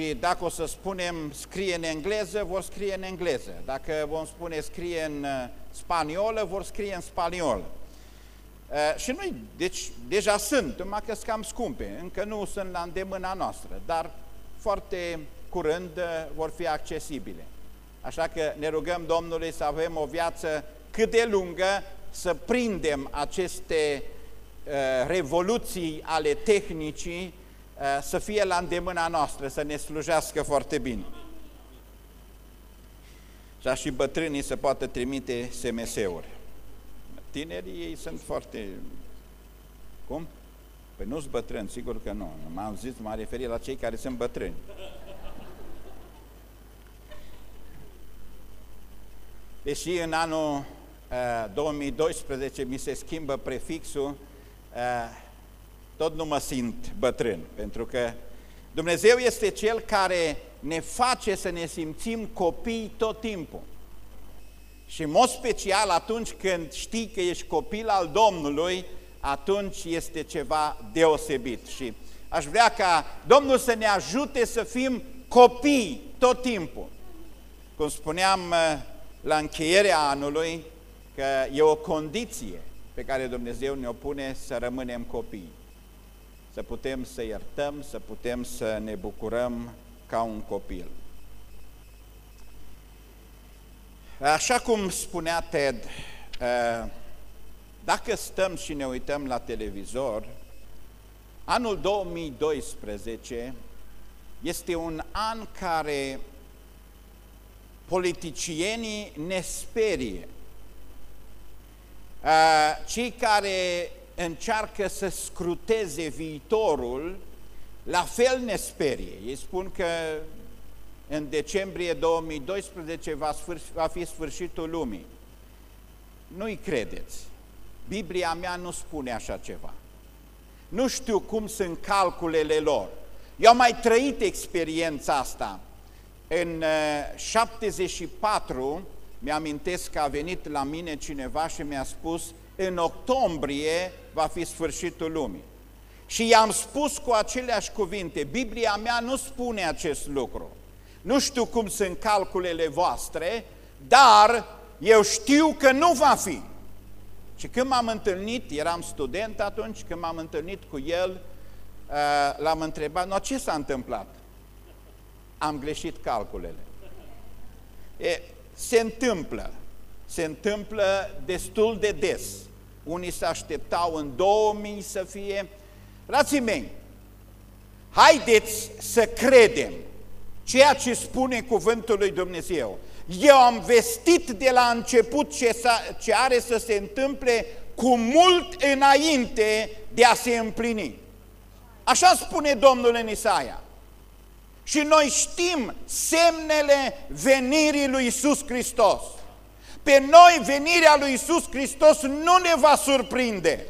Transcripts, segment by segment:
Și dacă o să spunem scrie în engleză, vor scrie în engleză. Dacă vom spune scrie în uh, spaniolă, vor scrie în spaniolă. Uh, și noi, deci, deja sunt, numai că sunt cam scumpe, încă nu sunt la îndemâna noastră, dar foarte curând uh, vor fi accesibile. Așa că ne rugăm Domnului să avem o viață cât de lungă, să prindem aceste uh, revoluții ale tehnicii, uh, să fie la îndemâna noastră, să ne slujească foarte bine. Și și bătrânii să poată trimite SMS-uri. Tinerii ei sunt foarte... Cum? Păi nu sunt bătrâni, sigur că nu. M-am zis, m-am referit la cei care sunt bătrâni. Deși în anul uh, 2012 mi se schimbă prefixul, uh, tot nu mă simt bătrân, pentru că Dumnezeu este Cel care ne face să ne simțim copii tot timpul. Și în mod special atunci când știi că ești copil al Domnului, atunci este ceva deosebit. Și aș vrea ca Domnul să ne ajute să fim copii tot timpul. Cum spuneam uh, la încheierea anului, că e o condiție pe care Dumnezeu ne opune să rămânem copii. Să putem să iertăm, să putem să ne bucurăm ca un copil. Așa cum spunea Ted, uh, dacă stăm și ne uităm la televizor, anul 2012 este un an care politicienii ne sperie. Cei care încearcă să scruteze viitorul, la fel ne sperie. Ei spun că în decembrie 2012 va, sfârși, va fi sfârșitul lumii. Nu-i credeți. Biblia mea nu spune așa ceva. Nu știu cum sunt calculele lor. Eu am mai trăit experiența asta. În 74 uh, mi-amintesc că a venit la mine cineva și mi-a spus în octombrie va fi sfârșitul lumii. Și i-am spus cu aceleași cuvinte, Biblia mea nu spune acest lucru. Nu știu cum sunt calculele voastre, dar eu știu că nu va fi. Și când m-am întâlnit, eram student atunci, când m-am întâlnit cu el, uh, l-am întrebat, no, ce s-a întâmplat? Am greșit calculele. E, se întâmplă, se întâmplă destul de des. Unii se așteptau în 2000 să fie. Frații mei, haideți să credem ceea ce spune cuvântul lui Dumnezeu. Eu am vestit de la început ce, ce are să se întâmple cu mult înainte de a se împlini. Așa spune Domnul în Isaia. Și noi știm semnele venirii lui Isus Hristos. Pe noi venirea lui Isus Hristos nu ne va surprinde.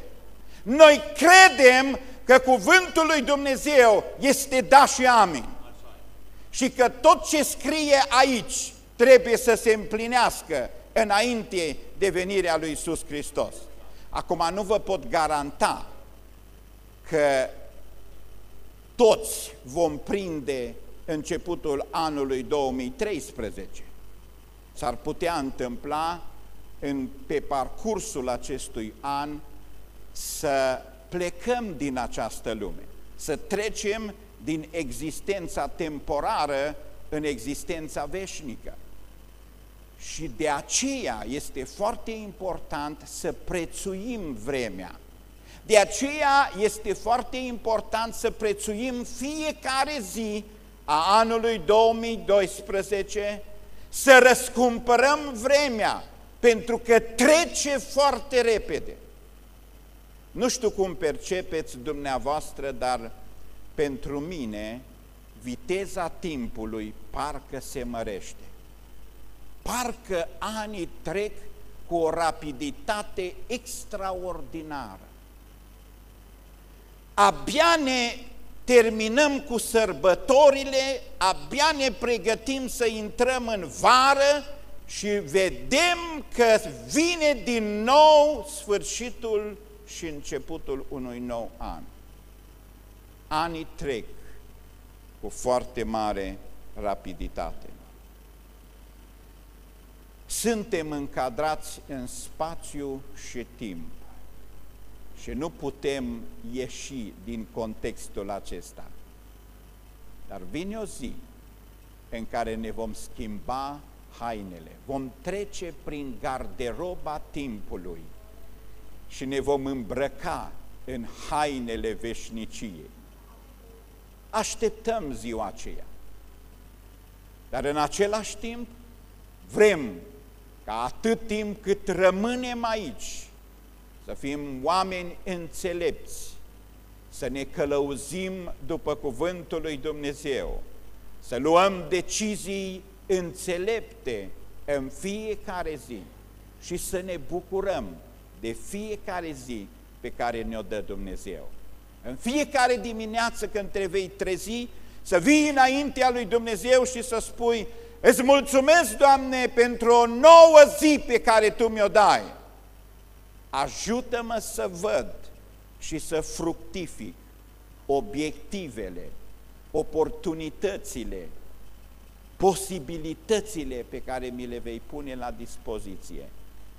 Noi credem că cuvântul lui Dumnezeu este da și amin. Și că tot ce scrie aici trebuie să se împlinească înainte de venirea lui Isus Hristos. Acum nu vă pot garanta că toți vom prinde începutul anului 2013. S-ar putea întâmpla în, pe parcursul acestui an să plecăm din această lume, să trecem din existența temporară în existența veșnică. Și de aceea este foarte important să prețuim vremea. De aceea este foarte important să prețuim fiecare zi a anului 2012, să răscumpărăm vremea, pentru că trece foarte repede. Nu știu cum percepeți dumneavoastră, dar pentru mine viteza timpului parcă se mărește. Parcă anii trec cu o rapiditate extraordinară. Abia ne terminăm cu sărbătorile, abia ne pregătim să intrăm în vară și vedem că vine din nou sfârșitul și începutul unui nou an. Anii trec cu foarte mare rapiditate. Suntem încadrați în spațiu și timp și nu putem ieși din contextul acesta. Dar vine o zi în care ne vom schimba hainele, vom trece prin garderoba timpului și ne vom îmbrăca în hainele veșniciei. Așteptăm ziua aceea. Dar în același timp vrem ca atât timp cât rămânem aici să fim oameni înțelepți, să ne călăuzim după cuvântul lui Dumnezeu, să luăm decizii înțelepte în fiecare zi și să ne bucurăm de fiecare zi pe care ne-o dă Dumnezeu. În fiecare dimineață când te vei trezi, să vii înaintea lui Dumnezeu și să spui, îți mulțumesc, Doamne, pentru o nouă zi pe care Tu mi-o dai. Ajută-mă să văd și să fructific obiectivele, oportunitățile, posibilitățile pe care mi le vei pune la dispoziție.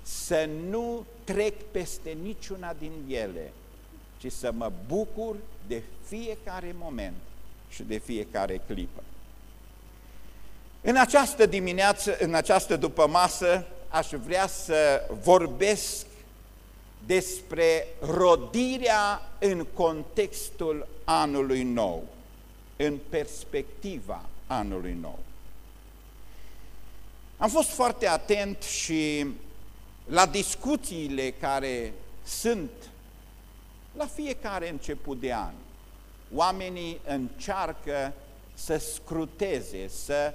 Să nu trec peste niciuna din ele, ci să mă bucur de fiecare moment și de fiecare clipă. În această dimineață, în această dupămasă, aș vrea să vorbesc despre rodirea în contextul anului nou, în perspectiva anului nou. Am fost foarte atent și la discuțiile care sunt la fiecare început de an. Oamenii încearcă să scruteze, să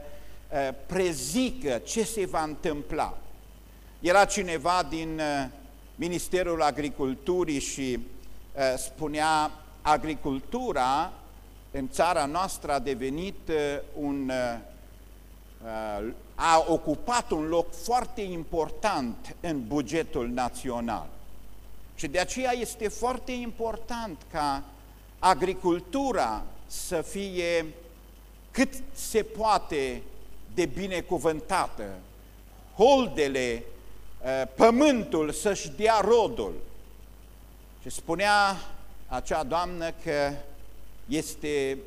uh, prezică ce se va întâmpla. Era cineva din uh, Ministerul Agriculturii și uh, spunea agricultura în țara noastră a devenit uh, un uh, uh, a ocupat un loc foarte important în bugetul național. Și de aceea este foarte important ca agricultura să fie cât se poate de binecuvântată, holdele Eh, pământul să-și dea rodul. Și spunea acea doamnă că este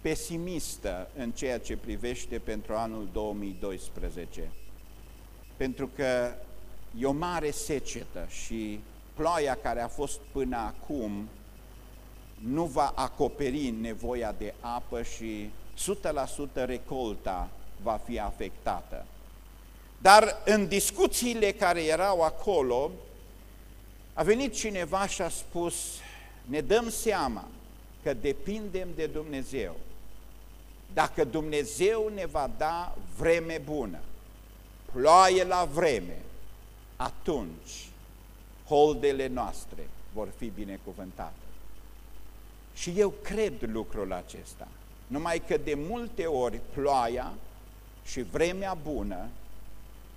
pesimistă în ceea ce privește pentru anul 2012, pentru că e o mare secetă și ploaia care a fost până acum nu va acoperi nevoia de apă și 100% recolta va fi afectată. Dar în discuțiile care erau acolo, a venit cineva și a spus, ne dăm seama că depindem de Dumnezeu. Dacă Dumnezeu ne va da vreme bună, ploaie la vreme, atunci holdele noastre vor fi binecuvântate. Și eu cred lucrul acesta, numai că de multe ori ploaia și vremea bună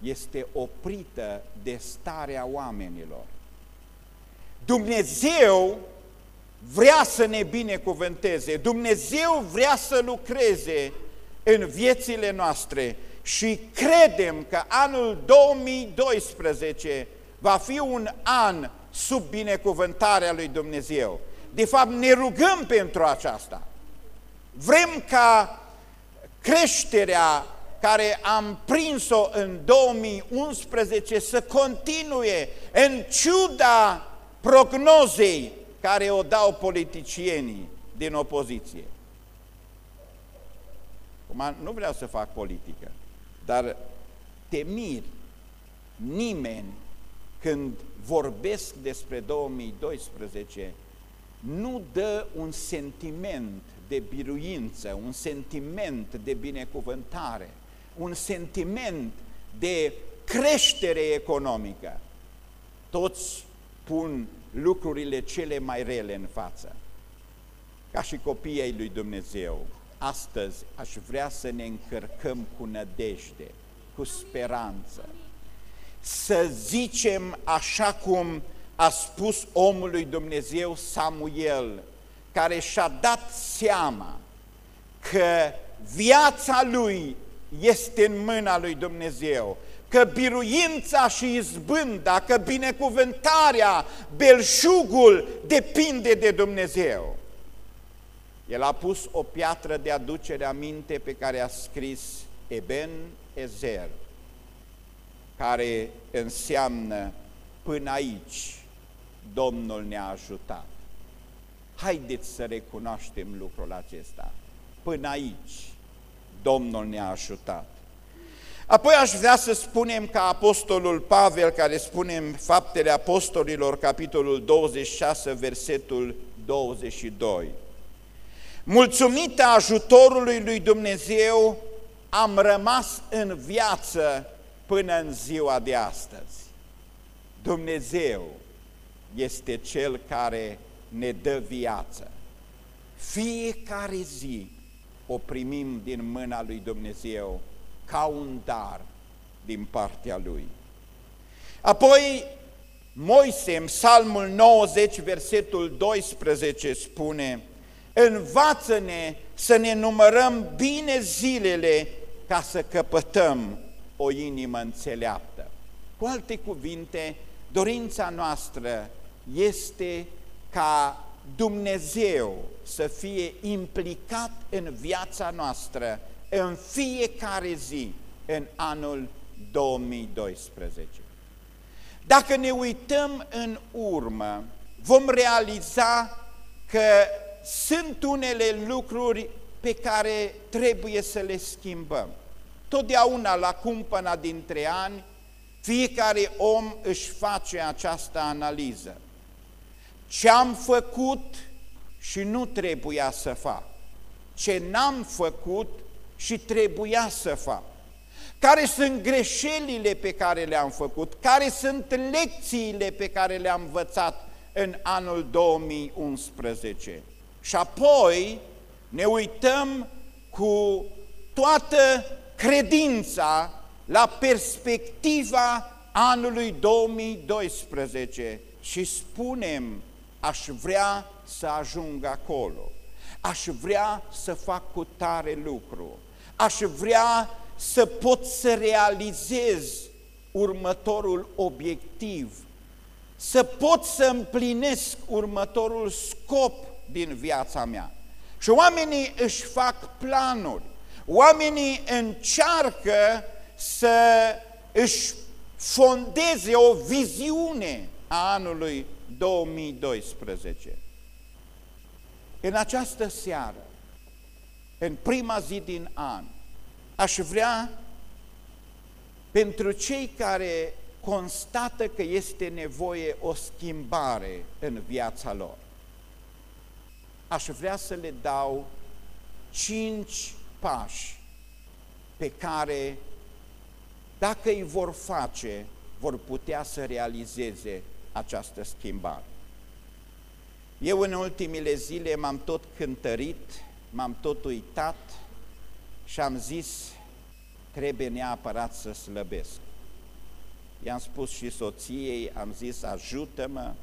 este oprită de starea oamenilor. Dumnezeu vrea să ne binecuvânteze, Dumnezeu vrea să lucreze în viețile noastre și credem că anul 2012 va fi un an sub binecuvântarea lui Dumnezeu. De fapt, ne rugăm pentru aceasta. Vrem ca creșterea care am prins-o în 2011 să continue în ciuda prognozei care o dau politicienii din opoziție. Acum, nu vreau să fac politică, dar te mir nimeni când vorbesc despre 2012 nu dă un sentiment de biruință, un sentiment de binecuvântare un sentiment de creștere economică. Toți pun lucrurile cele mai rele în față. Ca și copiii lui Dumnezeu, astăzi aș vrea să ne încărcăm cu nădejde, cu speranță. Să zicem așa cum a spus omul lui Dumnezeu Samuel, care și-a dat seama că viața lui este în mâna lui Dumnezeu, că biruința și izbânda, că binecuvântarea, belșugul depinde de Dumnezeu. El a pus o piatră de aducere aminte pe care a scris Eben Ezer, care înseamnă până aici Domnul ne-a ajutat. Haideți să recunoaștem lucrul acesta. Până aici Domnul ne-a ajutat. Apoi aș vrea să spunem ca Apostolul Pavel, care spune în Faptele Apostolilor, capitolul 26, versetul 22. Mulțumită ajutorului lui Dumnezeu, am rămas în viață până în ziua de astăzi. Dumnezeu este Cel care ne dă viață. Fiecare zi o primim din mâna lui Dumnezeu ca un dar din partea Lui. Apoi, Moise, în Psalmul 90, versetul 12, spune Învață-ne să ne numărăm bine zilele ca să căpătăm o inimă înțeleaptă. Cu alte cuvinte, dorința noastră este ca Dumnezeu să fie implicat în viața noastră în fiecare zi în anul 2012. Dacă ne uităm în urmă, vom realiza că sunt unele lucruri pe care trebuie să le schimbăm. Totdeauna la cumpăna dintre ani, fiecare om își face această analiză. Ce am făcut și nu trebuia să fac. Ce n-am făcut și trebuia să fac. Care sunt greșelile pe care le-am făcut? Care sunt lecțiile pe care le-am învățat în anul 2011? Și apoi ne uităm cu toată credința la perspectiva anului 2012 și spunem, aș vrea să ajung acolo, aș vrea să fac cu tare lucru, aș vrea să pot să realizez următorul obiectiv, să pot să împlinesc următorul scop din viața mea. Și oamenii își fac planuri, oamenii încearcă să își fondeze o viziune a anului 2012. În această seară, în prima zi din an, aș vrea pentru cei care constată că este nevoie o schimbare în viața lor, aș vrea să le dau cinci pași pe care, dacă îi vor face, vor putea să realizeze această schimbare. Eu în ultimile zile m-am tot cântărit, m-am tot uitat și am zis, trebuie neapărat să slăbesc. I-am spus și soției, am zis, ajută-mă,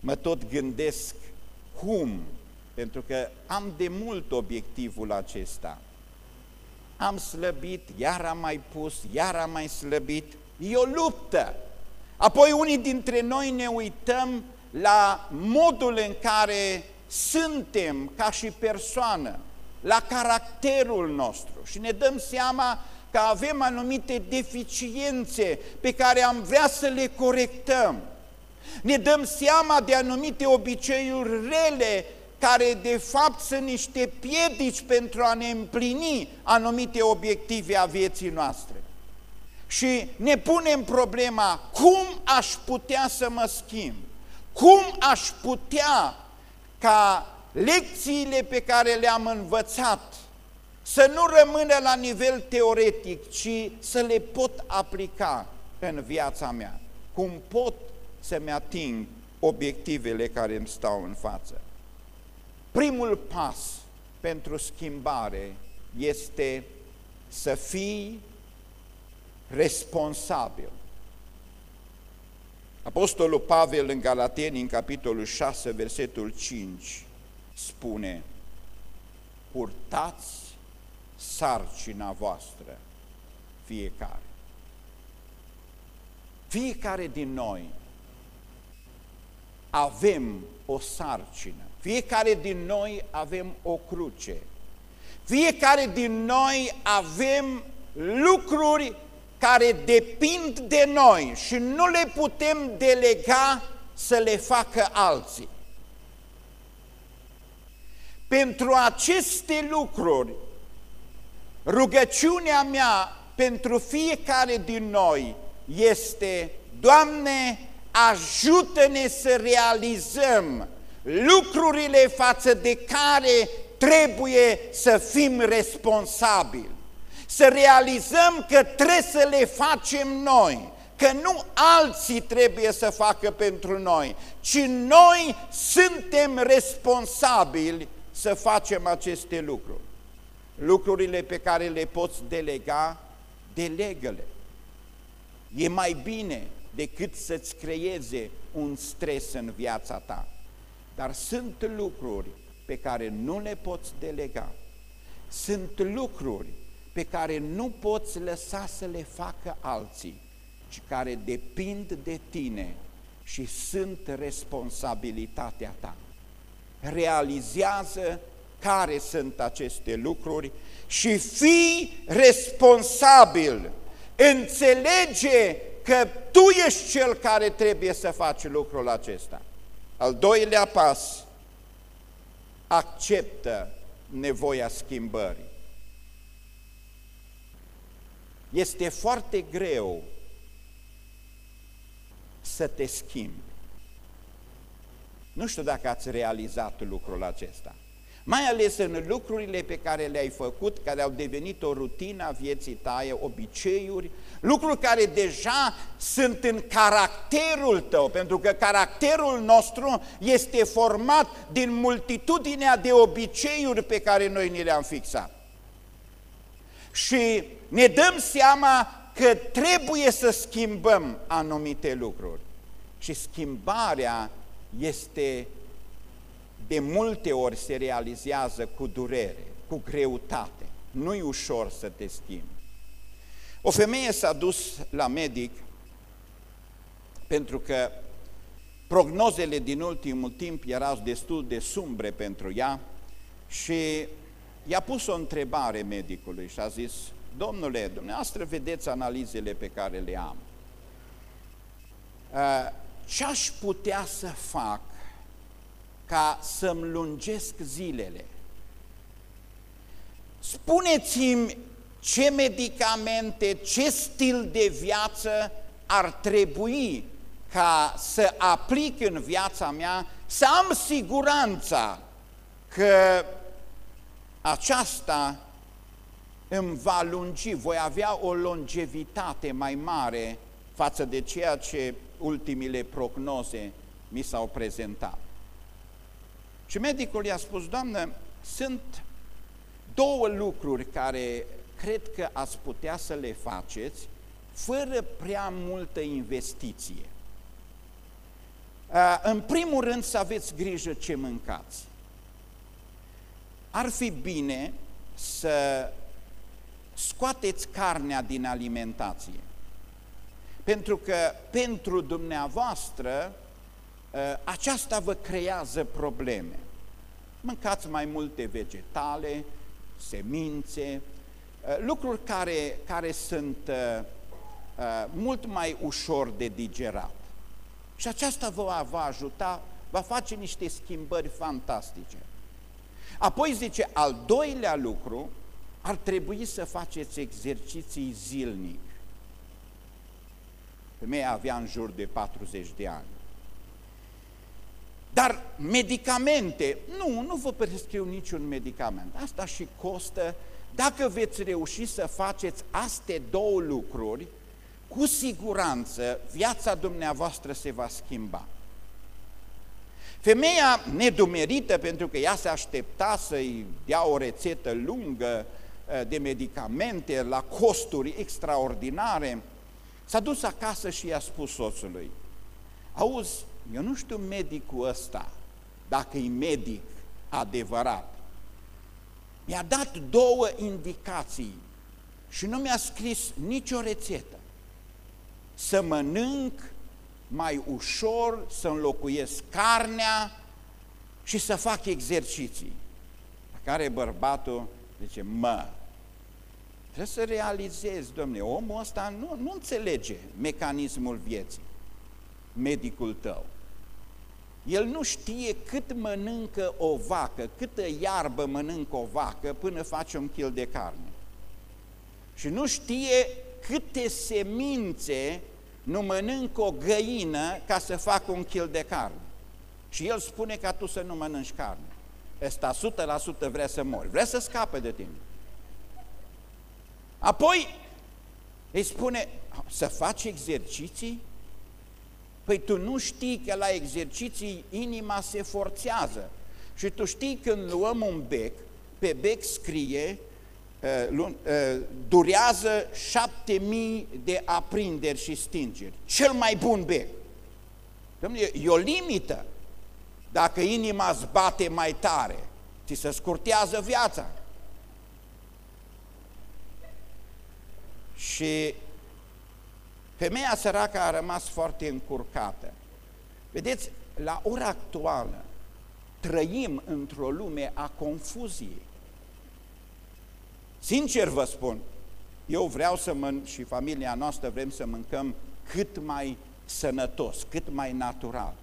mă tot gândesc cum, pentru că am de mult obiectivul acesta. Am slăbit, iar am mai pus, iar am mai slăbit, e o luptă. Apoi unii dintre noi ne uităm la modul în care suntem ca și persoană, la caracterul nostru și ne dăm seama că avem anumite deficiențe pe care am vrea să le corectăm. Ne dăm seama de anumite obiceiuri rele care de fapt sunt niște piedici pentru a ne împlini anumite obiective a vieții noastre. Și ne punem problema, cum aș putea să mă schimb? Cum aș putea ca lecțiile pe care le-am învățat să nu rămână la nivel teoretic, ci să le pot aplica în viața mea? Cum pot să-mi ating obiectivele care îmi stau în față? Primul pas pentru schimbare este să fii responsabil. Apostolul Pavel în Galateni, în capitolul 6, versetul 5, spune purtați sarcina voastră fiecare. Fiecare din noi avem o sarcină, fiecare din noi avem o cruce, fiecare din noi avem lucruri care depind de noi și nu le putem delega să le facă alții. Pentru aceste lucruri, rugăciunea mea pentru fiecare din noi este, Doamne, ajută-ne să realizăm lucrurile față de care trebuie să fim responsabili. Să realizăm că trebuie să le facem noi, că nu alții trebuie să facă pentru noi, ci noi suntem responsabili să facem aceste lucruri. Lucrurile pe care le poți delega, delegă-le. E mai bine decât să-ți creeze un stres în viața ta. Dar sunt lucruri pe care nu le poți delega. Sunt lucruri pe care nu poți lăsa să le facă alții, ci care depind de tine și sunt responsabilitatea ta. Realizează care sunt aceste lucruri și fii responsabil. Înțelege că tu ești cel care trebuie să faci lucrul acesta. Al doilea pas, acceptă nevoia schimbării. Este foarte greu să te schimbi. Nu știu dacă ați realizat lucrul acesta mai ales în lucrurile pe care le-ai făcut, care au devenit o rutină a vieții tale, obiceiuri, lucruri care deja sunt în caracterul tău, pentru că caracterul nostru este format din multitudinea de obiceiuri pe care noi ni le-am fixat. Și ne dăm seama că trebuie să schimbăm anumite lucruri. Și schimbarea este de multe ori se realizează cu durere, cu greutate. Nu-i ușor să te schimbi. O femeie s-a dus la medic pentru că prognozele din ultimul timp erau destul de sumbre pentru ea și i-a pus o întrebare medicului și a zis, domnule, dumneavoastră vedeți analizele pe care le am. Ce aș putea să fac ca să-mi lungesc zilele. Spuneți-mi ce medicamente, ce stil de viață ar trebui ca să aplic în viața mea, să am siguranța că aceasta îmi va lungi, voi avea o longevitate mai mare față de ceea ce ultimile prognoze mi s-au prezentat. Și medicul i-a spus, Doamnă, sunt două lucruri care cred că ați putea să le faceți fără prea multă investiție. În primul rând să aveți grijă ce mâncați. Ar fi bine să scoateți carnea din alimentație. Pentru că pentru dumneavoastră aceasta vă creează probleme. Mâncați mai multe vegetale, semințe, lucruri care, care sunt mult mai ușor de digerat. Și aceasta vă va ajuta, va face niște schimbări fantastice. Apoi zice, al doilea lucru, ar trebui să faceți exerciții zilnic. Femeia avea în jur de 40 de ani. Dar medicamente, nu, nu vă prescriu niciun medicament. Asta și costă. Dacă veți reuși să faceți astea două lucruri, cu siguranță viața dumneavoastră se va schimba. Femeia nedumerită, pentru că ea se aștepta să-i dea o rețetă lungă eh, de medicamente la costuri extraordinare, s-a dus acasă și i-a spus soțului, auzi, eu nu știu medicul ăsta, dacă e medic adevărat. mi-a dat două indicații și nu mi-a scris nicio rețetă. Să mănânc mai ușor, să înlocuiesc carnea și să fac exerciții. La care bărbatul zice, mă, trebuie să realizezi, domne, omul ăsta nu, nu înțelege mecanismul vieții, medicul tău. El nu știe cât mănâncă o vacă, câtă iarbă mănâncă o vacă până face un kil de carne. Și nu știe câte semințe nu mănâncă o găină ca să facă un kil de carne. Și el spune ca tu să nu mănânci carne. Ăsta 100% vrea să mori, vrea să scape de tine. Apoi îi spune să faci exerciții Păi tu nu știi că la exerciții inima se forțează. Și tu știi când luăm un bec, pe bec scrie, uh, uh, durează șapte mii de aprinderi și stingeri. Cel mai bun bec. Dom'le, e o limită. Dacă inima îți bate mai tare, ți se scurtează viața. Și Femeia săracă a rămas foarte încurcată. Vedeți, la ora actuală trăim într-o lume a confuziei. Sincer vă spun, eu vreau să mănânc și familia noastră vrem să mâncăm cât mai sănătos, cât mai natural.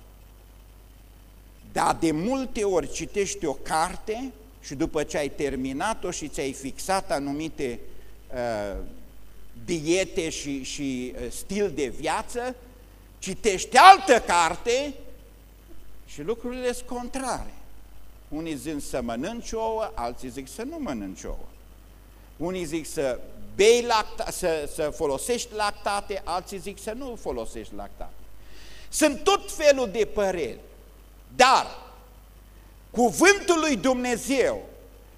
Dar de multe ori citești o carte și după ce ai terminat-o și ți-ai fixat anumite uh, diete și, și uh, stil de viață, citește altă carte și lucrurile sunt contrare. Unii zic să mănânci ouă, alții zic să nu mănânci ouă. Unii zic să bei lacta, să, să folosești lactate, alții zic să nu folosești lactate. Sunt tot felul de păreri, dar cuvântul lui Dumnezeu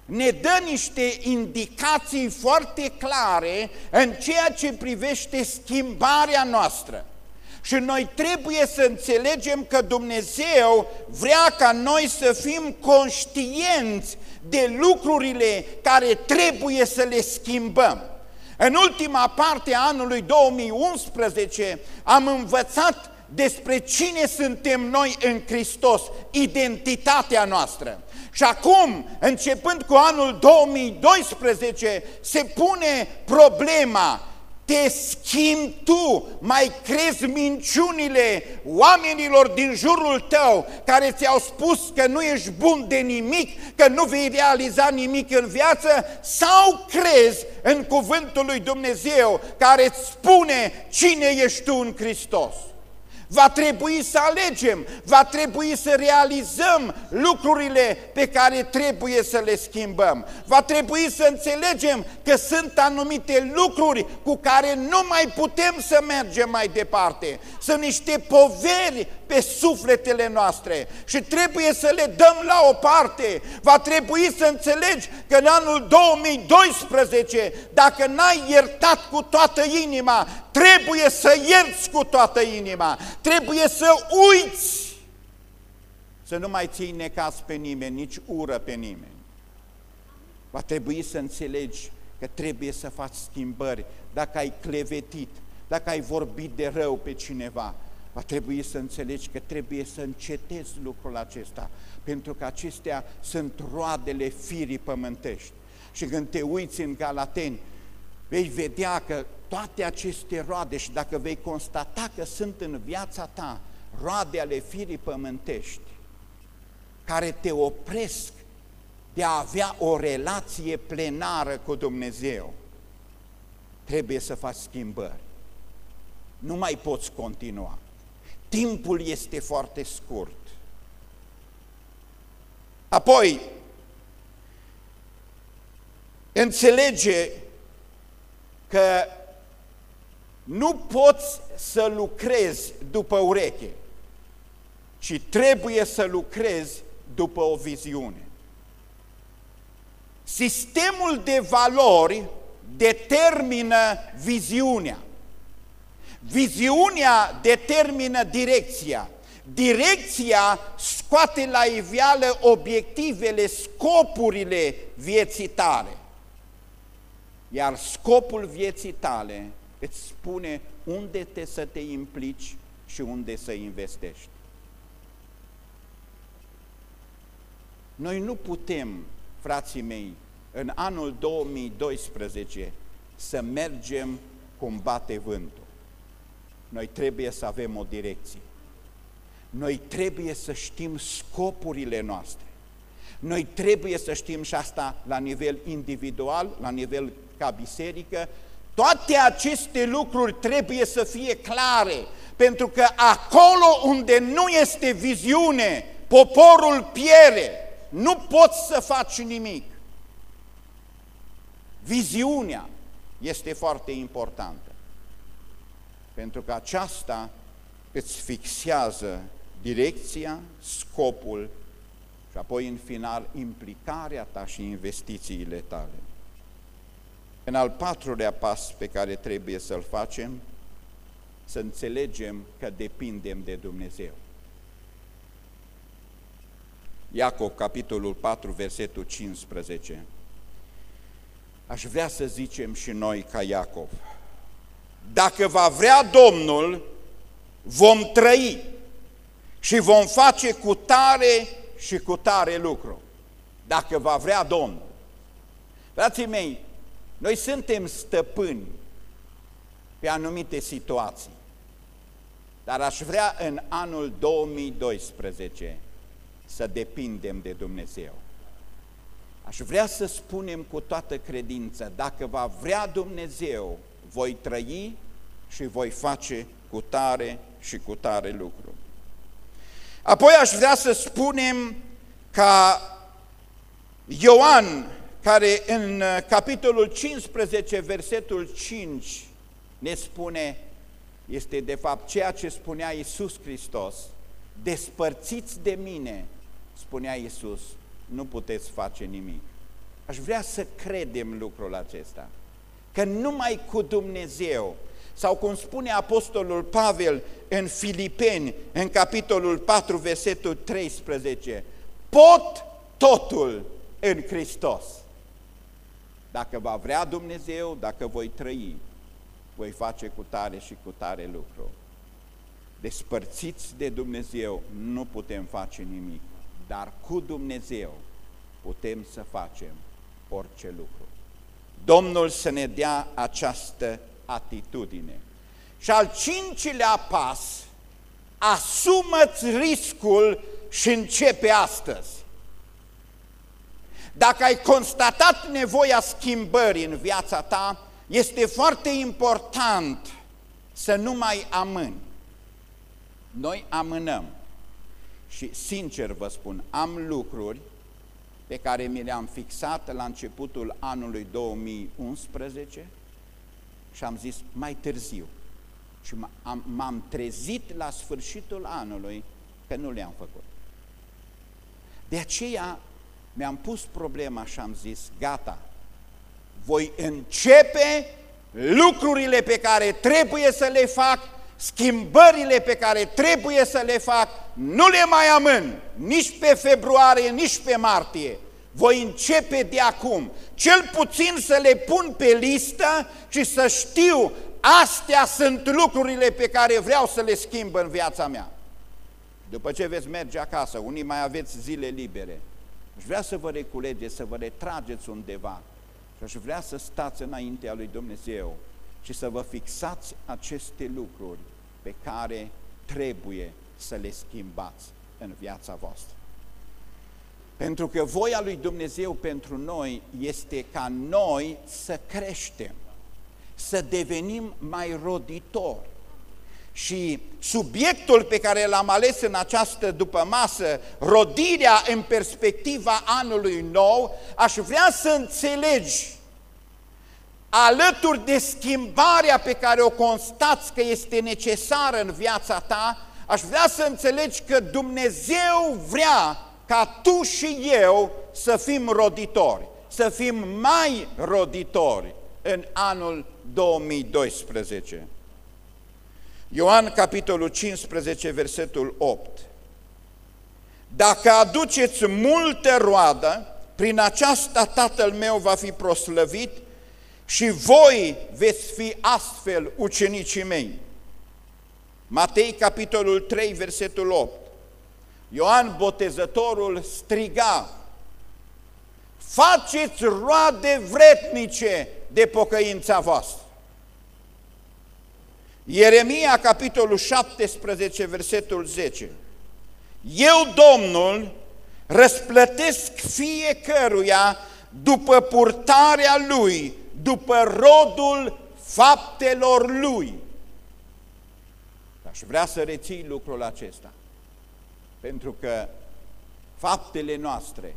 ne dă niște indicații foarte clare în ceea ce privește schimbarea noastră. Și noi trebuie să înțelegem că Dumnezeu vrea ca noi să fim conștienți de lucrurile care trebuie să le schimbăm. În ultima parte a anului 2011 am învățat despre cine suntem noi în Hristos, identitatea noastră. Și acum, începând cu anul 2012, se pune problema, te schimbi tu, mai crezi minciunile oamenilor din jurul tău care ți-au spus că nu ești bun de nimic, că nu vei realiza nimic în viață sau crezi în cuvântul lui Dumnezeu care îți spune cine ești tu în Hristos? Va trebui să alegem, va trebui să realizăm lucrurile pe care trebuie să le schimbăm. Va trebui să înțelegem că sunt anumite lucruri cu care nu mai putem să mergem mai departe. Sunt niște poveri pe sufletele noastre și trebuie să le dăm la o parte. Va trebui să înțelegi că în anul 2012, dacă n-ai iertat cu toată inima, trebuie să ierți cu toată inima, trebuie să uiți, să nu mai ții necas pe nimeni, nici ură pe nimeni. Va trebui să înțelegi că trebuie să faci schimbări. Dacă ai clevetit, dacă ai vorbit de rău pe cineva, va trebui să înțelegi că trebuie să încetezi lucrul acesta, pentru că acestea sunt roadele firii pământești. Și când te uiți în Galateni, vei vedea că toate aceste roade și dacă vei constata că sunt în viața ta roade ale firii pământești, care te opresc de a avea o relație plenară cu Dumnezeu, trebuie să faci schimbări. Nu mai poți continua. Timpul este foarte scurt. Apoi, înțelege că nu poți să lucrezi după ureche, ci trebuie să lucrezi după o viziune. Sistemul de valori determină viziunea. Viziunea determină direcția. Direcția scoate la iveală obiectivele, scopurile vieții tale. Iar scopul vieții tale îți spune unde te să te implici și unde să investești. Noi nu putem, frații mei, în anul 2012 să mergem cum bate vântul. Noi trebuie să avem o direcție. Noi trebuie să știm scopurile noastre. Noi trebuie să știm și asta la nivel individual, la nivel ca biserică, toate aceste lucruri trebuie să fie clare, pentru că acolo unde nu este viziune, poporul piere, nu poți să faci nimic. Viziunea este foarte importantă, pentru că aceasta îți fixează direcția, scopul și apoi în final implicarea ta și investițiile tale. În al patrulea pas pe care trebuie să-l facem, să înțelegem că depindem de Dumnezeu. Iacov, capitolul 4, versetul 15. Aș vrea să zicem și noi ca Iacov, dacă va vrea Domnul, vom trăi și vom face cu tare și cu tare lucru. Dacă va vrea Domnul. Frații mei, noi suntem stăpâni pe anumite situații, dar aș vrea în anul 2012 să depindem de Dumnezeu. Aș vrea să spunem cu toată credință, dacă va vrea Dumnezeu, voi trăi și voi face cu tare și cu tare lucru. Apoi aș vrea să spunem ca Ioan care în uh, capitolul 15, versetul 5, ne spune, este de fapt ceea ce spunea Iisus Hristos, despărțiți de mine, spunea Iisus, nu puteți face nimic. Aș vrea să credem lucrul acesta, că numai cu Dumnezeu, sau cum spune Apostolul Pavel în Filipeni, în capitolul 4, versetul 13, pot totul în Hristos. Dacă va vrea Dumnezeu, dacă voi trăi, voi face cu tare și cu tare lucru. Despărțiți de Dumnezeu nu putem face nimic, dar cu Dumnezeu putem să facem orice lucru. Domnul să ne dea această atitudine. Și al cincilea pas, asumă-ți riscul și începe astăzi. Dacă ai constatat nevoia schimbării în viața ta, este foarte important să nu mai amâni. Noi amânăm și sincer vă spun, am lucruri pe care mi le-am fixat la începutul anului 2011 și am zis mai târziu. Și m-am trezit la sfârșitul anului că nu le-am făcut. De aceea mi-am pus problema și am zis, gata, voi începe lucrurile pe care trebuie să le fac, schimbările pe care trebuie să le fac, nu le mai amân, nici pe februarie, nici pe martie. Voi începe de acum, cel puțin să le pun pe listă și să știu, astea sunt lucrurile pe care vreau să le schimb în viața mea. După ce veți merge acasă, unii mai aveți zile libere, Aș vrea să vă reculegeți, să vă retrageți undeva și aș vrea să stați înaintea lui Dumnezeu și să vă fixați aceste lucruri pe care trebuie să le schimbați în viața voastră. Pentru că voia lui Dumnezeu pentru noi este ca noi să creștem, să devenim mai roditori, și subiectul pe care l-am ales în această dupămasă, rodirea în perspectiva anului nou, aș vrea să înțelegi alături de schimbarea pe care o constați că este necesară în viața ta, aș vrea să înțelegi că Dumnezeu vrea ca tu și eu să fim roditori, să fim mai roditori în anul 2012. Ioan, capitolul 15, versetul 8. Dacă aduceți multă roadă, prin aceasta Tatăl meu va fi proslăvit și voi veți fi astfel ucenicii mei. Matei, capitolul 3, versetul 8. Ioan Botezătorul striga, faceți roade vretnice de pocăința voastră. Ieremia, capitolul 17, versetul 10. Eu, Domnul, răsplătesc fiecăruia după purtarea lui, după rodul faptelor lui. Aș vrea să reții lucrul acesta, pentru că faptele noastre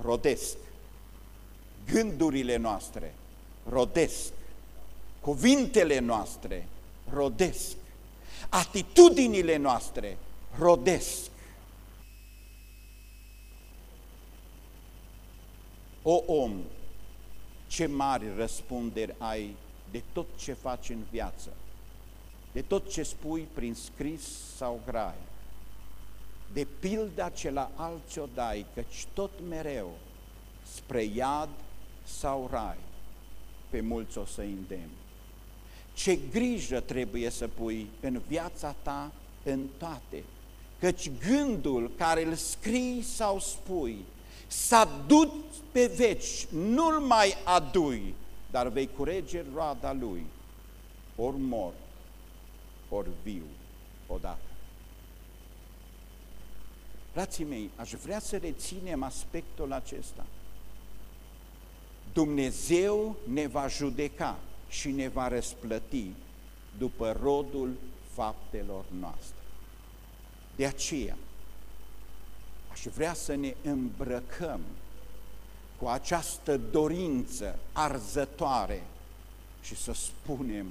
rodesc, gândurile noastre rodesc, cuvintele noastre rodesc, atitudinile noastre rodesc. O om, ce mari răspunderi ai de tot ce faci în viață, de tot ce spui prin scris sau grai, de pilda ce la alții o dai, căci tot mereu spre iad sau rai, pe mulți o să îndemn. Ce grijă trebuie să pui în viața ta în toate, căci gândul care îl scrii sau spui s-a dus pe veci, nu-l mai adui, dar vei curege roada lui, ori mor, ori viu odată. Frații mei, aș vrea să reținem aspectul acesta. Dumnezeu ne va judeca și ne va răsplăti după rodul faptelor noastre. De aceea, aș vrea să ne îmbrăcăm cu această dorință arzătoare și să spunem,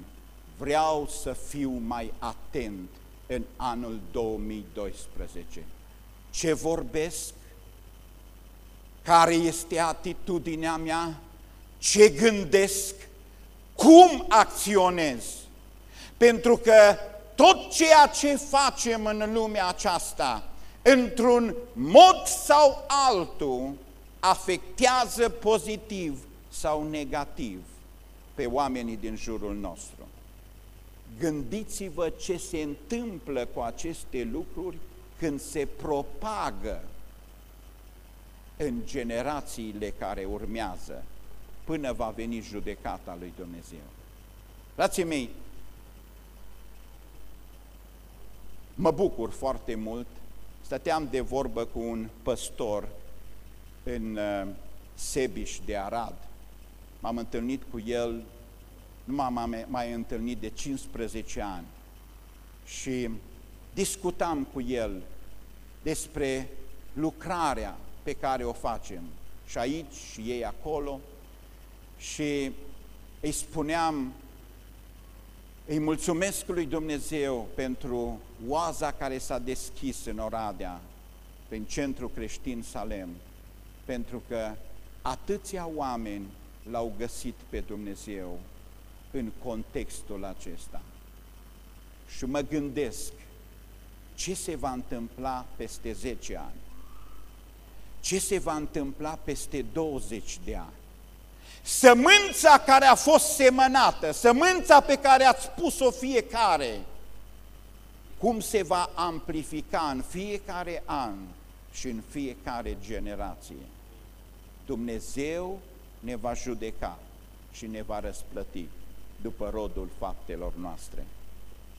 vreau să fiu mai atent în anul 2012. Ce vorbesc? Care este atitudinea mea? Ce gândesc? Cum acționez? Pentru că tot ceea ce facem în lumea aceasta, într-un mod sau altul, afectează pozitiv sau negativ pe oamenii din jurul nostru. Gândiți-vă ce se întâmplă cu aceste lucruri când se propagă în generațiile care urmează, până va veni judecata lui Dumnezeu. Frații mei, mă bucur foarte mult, stăteam de vorbă cu un păstor în uh, Sebiș de Arad. M-am întâlnit cu el, nu m-am mai întâlnit de 15 ani și discutam cu el despre lucrarea pe care o facem și aici și ei acolo și îi spuneam, îi mulțumesc lui Dumnezeu pentru oaza care s-a deschis în Oradea, prin Centrul Creștin Salem, pentru că atâția oameni l-au găsit pe Dumnezeu în contextul acesta. Și mă gândesc ce se va întâmpla peste 10 ani, ce se va întâmpla peste 20 de ani. Sămânța care a fost semănată, sămânța pe care ați pus-o fiecare, cum se va amplifica în fiecare an și în fiecare generație. Dumnezeu ne va judeca și ne va răsplăti după rodul faptelor noastre.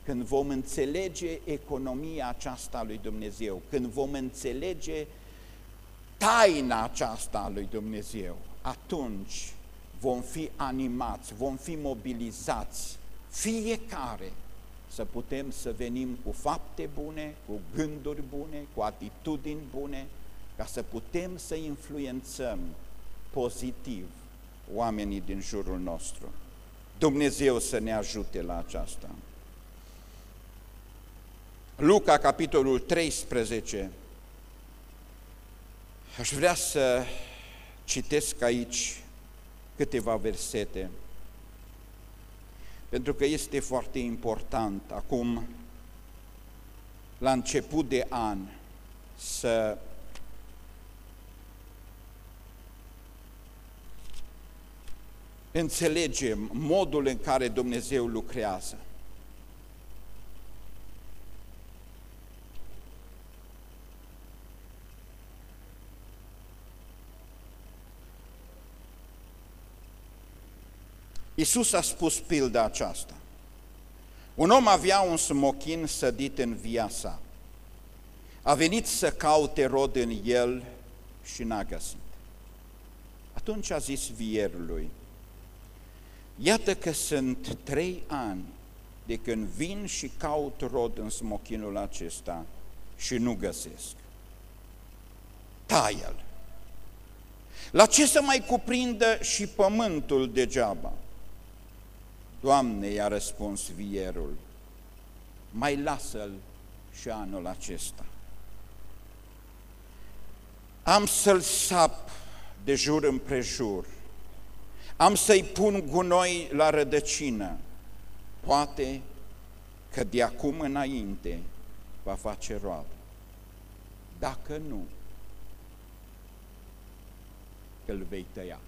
Când vom înțelege economia aceasta lui Dumnezeu, când vom înțelege taina aceasta a lui Dumnezeu, atunci vom fi animați, vom fi mobilizați, fiecare să putem să venim cu fapte bune, cu gânduri bune, cu atitudini bune, ca să putem să influențăm pozitiv oamenii din jurul nostru. Dumnezeu să ne ajute la aceasta. Luca, capitolul 13. Aș vrea să citesc aici câteva versete. Pentru că este foarte important acum, la început de an, să înțelegem modul în care Dumnezeu lucrează. Iisus a spus pilda aceasta. Un om avea un smochin sădit în via sa. A venit să caute rod în el și n-a găsit. Atunci a zis vierului, iată că sunt trei ani de când vin și caut rod în smochinul acesta și nu găsesc. Tai-l. La ce să mai cuprindă și pământul degeaba? Doamne, i-a răspuns vierul, mai lasă-l și anul acesta. Am să-l sap de jur împrejur, am să-i pun gunoi la rădăcină, poate că de acum înainte va face roadă. Dacă nu, îl vei tăia.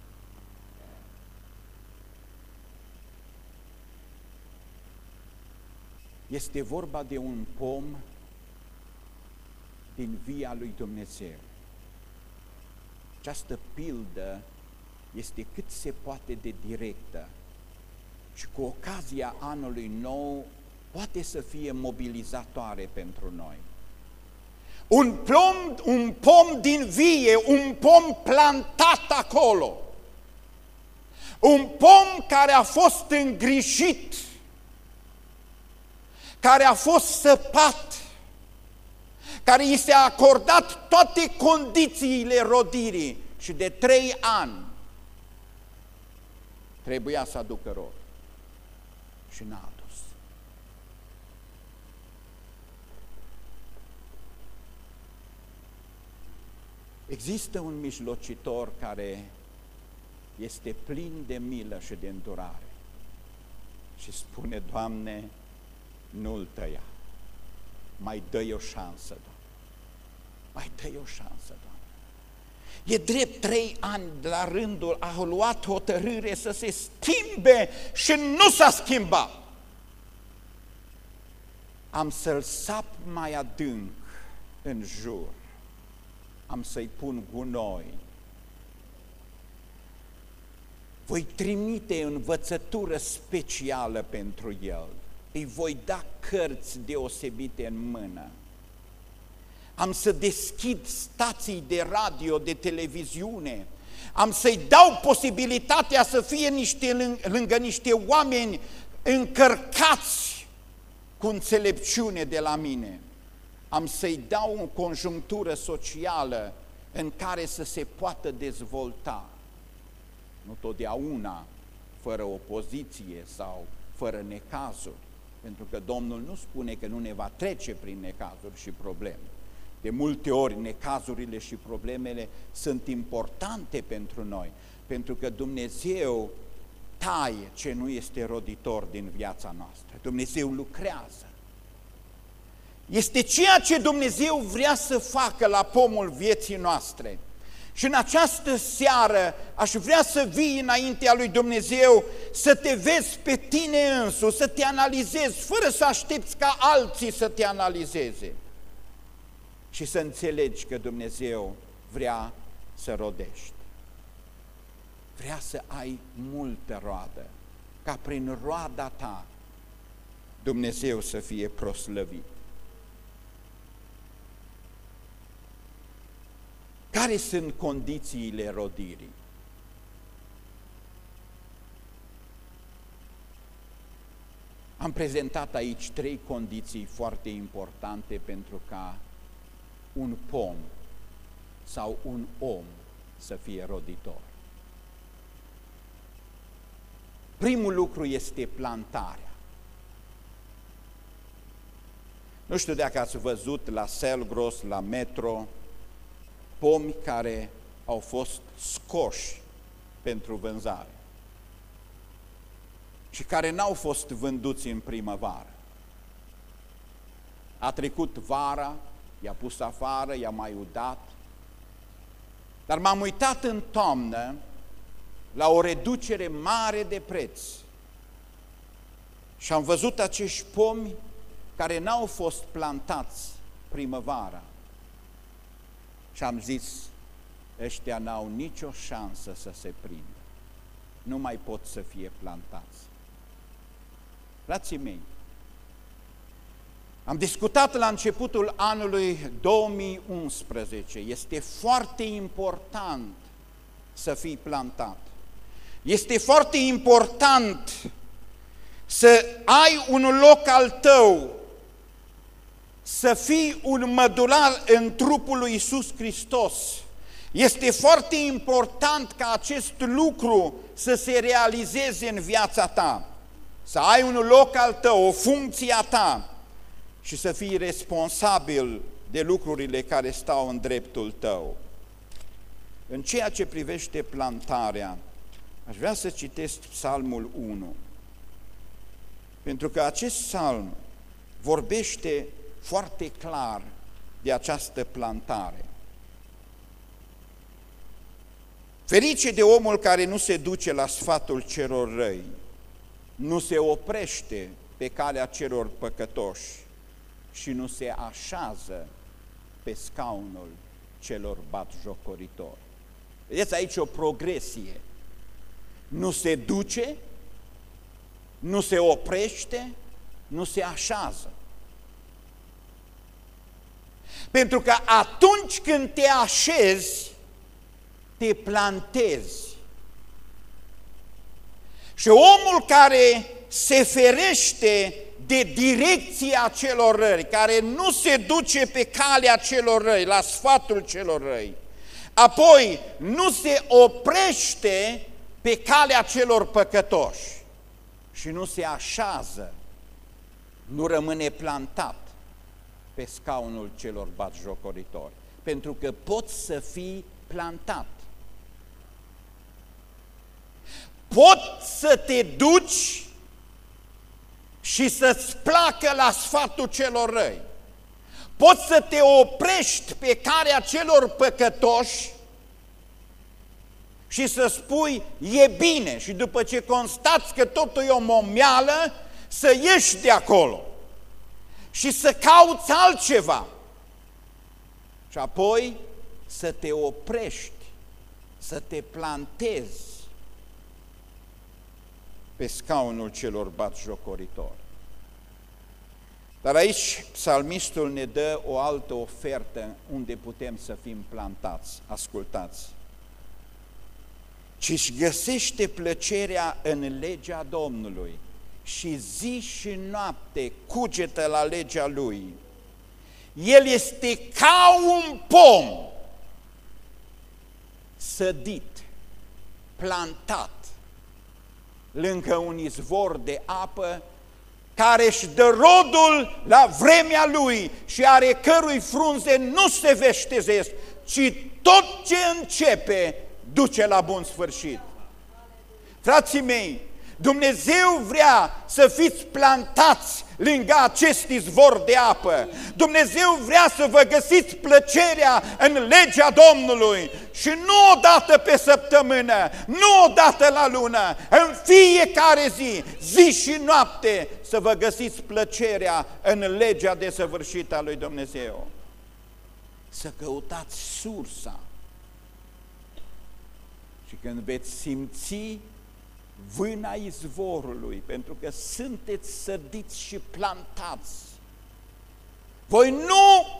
Este vorba de un pom din via lui Dumnezeu. Această pildă este cât se poate de directă și cu ocazia anului nou poate să fie mobilizatoare pentru noi. Un pom, un pom din vie, un pom plantat acolo, un pom care a fost îngrijit care a fost săpat, care i s-a acordat toate condițiile rodirii și de trei ani trebuia să aducă rod și n-a adus. Există un mijlocitor care este plin de milă și de îndurare și spune, Doamne, nu-l tăia. Mai dă-i o șansă, Doamne. Mai dă-i o șansă, Doamne. E drept trei ani la rândul a luat hotărâre să se schimbe și nu s-a schimbat. Am să-l sap mai adânc în jur. Am să-i pun gunoi. Voi trimite învățătură specială pentru el îi voi da cărți deosebite în mână. Am să deschid stații de radio, de televiziune, am să-i dau posibilitatea să fie niște, lângă niște oameni încărcați cu înțelepciune de la mine. Am să-i dau o conjunctură socială în care să se poată dezvolta. Nu totdeauna fără opoziție sau fără necazuri. Pentru că Domnul nu spune că nu ne va trece prin necazuri și probleme. De multe ori necazurile și problemele sunt importante pentru noi, pentru că Dumnezeu taie ce nu este roditor din viața noastră. Dumnezeu lucrează. Este ceea ce Dumnezeu vrea să facă la pomul vieții noastre. Și în această seară aș vrea să vii înaintea lui Dumnezeu, să te vezi pe tine însuți, să te analizezi, fără să aștepți ca alții să te analizeze. Și să înțelegi că Dumnezeu vrea să rodești. Vrea să ai multă roadă, ca prin roada ta Dumnezeu să fie proslăvit. Care sunt condițiile rodirii? Am prezentat aici trei condiții foarte importante pentru ca un pom sau un om să fie roditor. Primul lucru este plantarea. Nu știu dacă ați văzut la Selgros, la metro, pomi care au fost scoși pentru vânzare. Și și care n-au fost vânduți în primăvară. A trecut vara, i-a pus afară, i-a mai udat, dar m-am uitat în toamnă la o reducere mare de preț și am văzut acești pomi care n-au fost plantați primăvara. Și am zis, ăștia n-au nicio șansă să se prindă. Nu mai pot să fie plantați. Frații mei, am discutat la începutul anului 2011. Este foarte important să fii plantat. Este foarte important să ai un loc al tău, să fii un mădular în trupul lui Iisus Hristos. Este foarte important ca acest lucru să se realizeze în viața ta, să ai un loc al tău, o funcție a ta și să fii responsabil de lucrurile care stau în dreptul tău. În ceea ce privește plantarea, aș vrea să citesc psalmul 1, pentru că acest psalm vorbește foarte clar de această plantare. Ferice de omul care nu se duce la sfatul celor răi, nu se oprește pe calea celor păcătoși și nu se așează pe scaunul celor batjocoritori. Vedeți aici o progresie. Nu se duce, nu se oprește, nu se așează. Pentru că atunci când te așezi, te plantezi. Și omul care se ferește de direcția celor răi, care nu se duce pe calea celor răi, la sfatul celor răi, apoi nu se oprește pe calea celor păcătoși și nu se așează, nu rămâne plantat pe scaunul celor batjocoritori, pentru că poți să fii plantat. Poți să te duci și să-ți placă la sfatul celor răi. Poți să te oprești pe calea celor păcătoși și să spui, e bine, și după ce constați că totul e o momeală, să ieși de acolo și să cauți altceva. Și apoi să te oprești, să te plantezi pe scaunul celor batjocoritori. Dar aici psalmistul ne dă o altă ofertă unde putem să fim plantați. Ascultați! Ci-și găsește plăcerea în legea Domnului și zi și noapte cugetă la legea Lui. El este ca un pom sădit, plantat, lângă un izvor de apă care își dă rodul la vremea lui și are cărui frunze nu se veștezesc, ci tot ce începe duce la bun sfârșit. Frații mei, Dumnezeu vrea să fiți plantați lângă acest izvor de apă. Dumnezeu vrea să vă găsiți plăcerea în legea Domnului și nu o dată pe săptămână, nu o dată la lună, în fiecare zi, zi și noapte, să vă găsiți plăcerea în legea desăvârșită a lui Dumnezeu. Să căutați sursa și când veți simți vâna izvorului, pentru că sunteți sădiți și plantați. Voi nu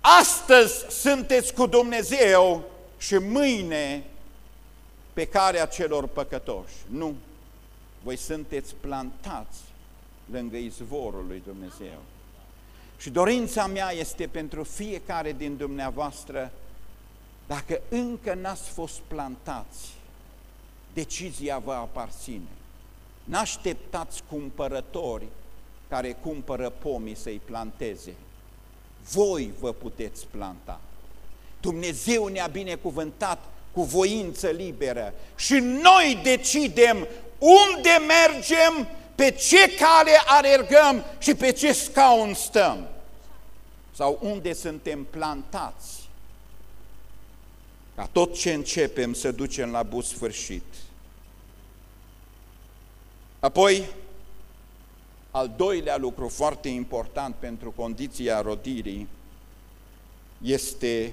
astăzi sunteți cu Dumnezeu și mâine pe care a celor păcătoși. Nu. Voi sunteți plantați lângă izvorul lui Dumnezeu. Și dorința mea este pentru fiecare din dumneavoastră, dacă încă n-ați fost plantați, decizia vă aparține. N-așteptați cumpărători care cumpără pomii să-i planteze. Voi vă puteți planta. Dumnezeu ne-a binecuvântat cu voință liberă și noi decidem unde mergem, pe ce cale alergăm și pe ce scaun stăm. Sau unde suntem plantați. Ca tot ce începem să ducem la bun sfârșit. Apoi, al doilea lucru foarte important pentru condiția rodirii este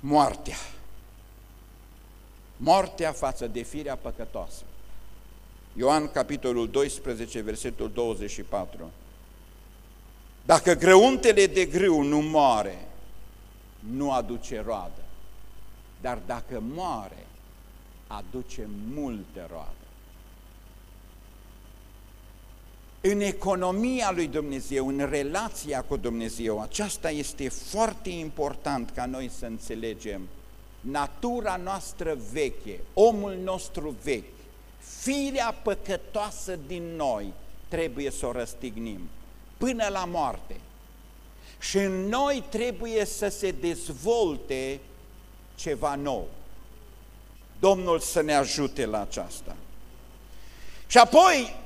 moartea. Moartea față de firea păcătoasă. Ioan, capitolul 12, versetul 24. Dacă grăuntele de grâu nu moare, nu aduce roadă. Dar dacă moare, aduce multe roadă. În economia lui Dumnezeu, în relația cu Dumnezeu, aceasta este foarte important ca noi să înțelegem. Natura noastră veche, omul nostru vechi, firea păcătoasă din noi, trebuie să o răstignim până la moarte. Și în noi trebuie să se dezvolte ceva nou. Domnul să ne ajute la aceasta. Și apoi,